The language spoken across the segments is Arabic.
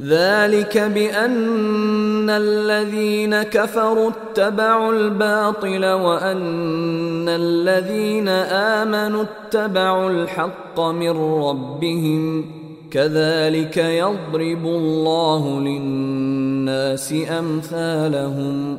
ذلك بأن الذين كفروا اتبعوا الباطل وأن الذين آمنوا اتبعوا الحق من ربهم كذلك يضرب الله للناس أمثالهم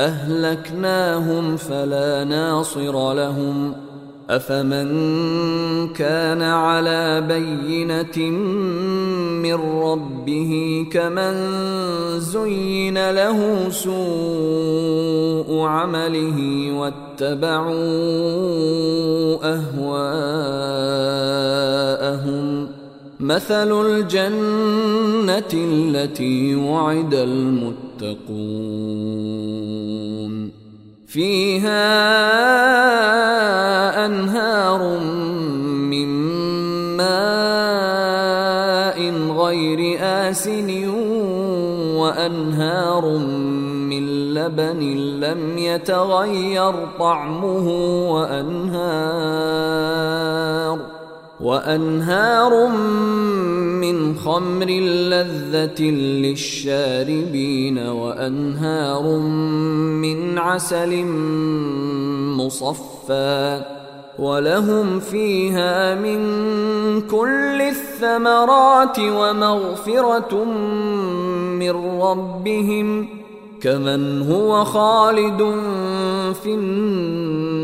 أهلكناهم فلا ناصر لهم. أفمن كان على بينة من ربه كمن زين له سوء عمله واتبعوا أهواءهم. مثل الجنة التي وعد المتقون فيها أنهار من ماء غير آسن وأنهار من لبن لم يتغير طعمه وأنهار وأنهار من خمر لذة للشاربين وأنهار من عسل مصفى ولهم فيها من كل الثمرات ومغفرة من ربهم كمن هو خالد في النار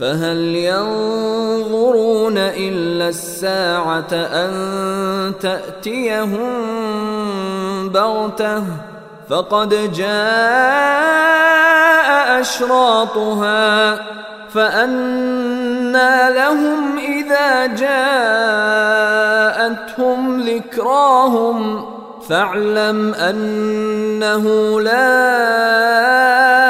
فهل ينظرون إلا الساعة أن تأتيهم بغتة؟ فقد جاء أشراطها فانى لهم إذا جاءتهم ذكراهم. فاعلم أنه لا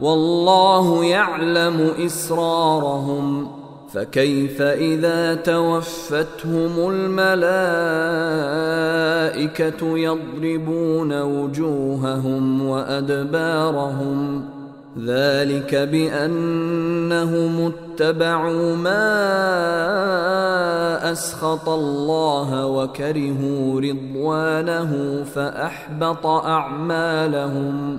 والله يعلم إسرارهم فكيف إذا توفتهم الملائكة يضربون وجوههم وأدبارهم ذلك بأنهم اتبعوا ما أسخط الله وكرهوا رضوانه فأحبط أعمالهم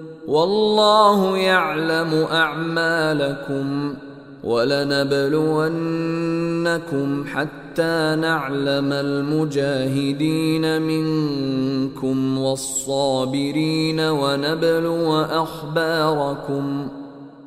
والله يعلم أعمالكم ولنبلونكم حتى نعلم المجاهدين منكم والصابرين ونبلو أخباركم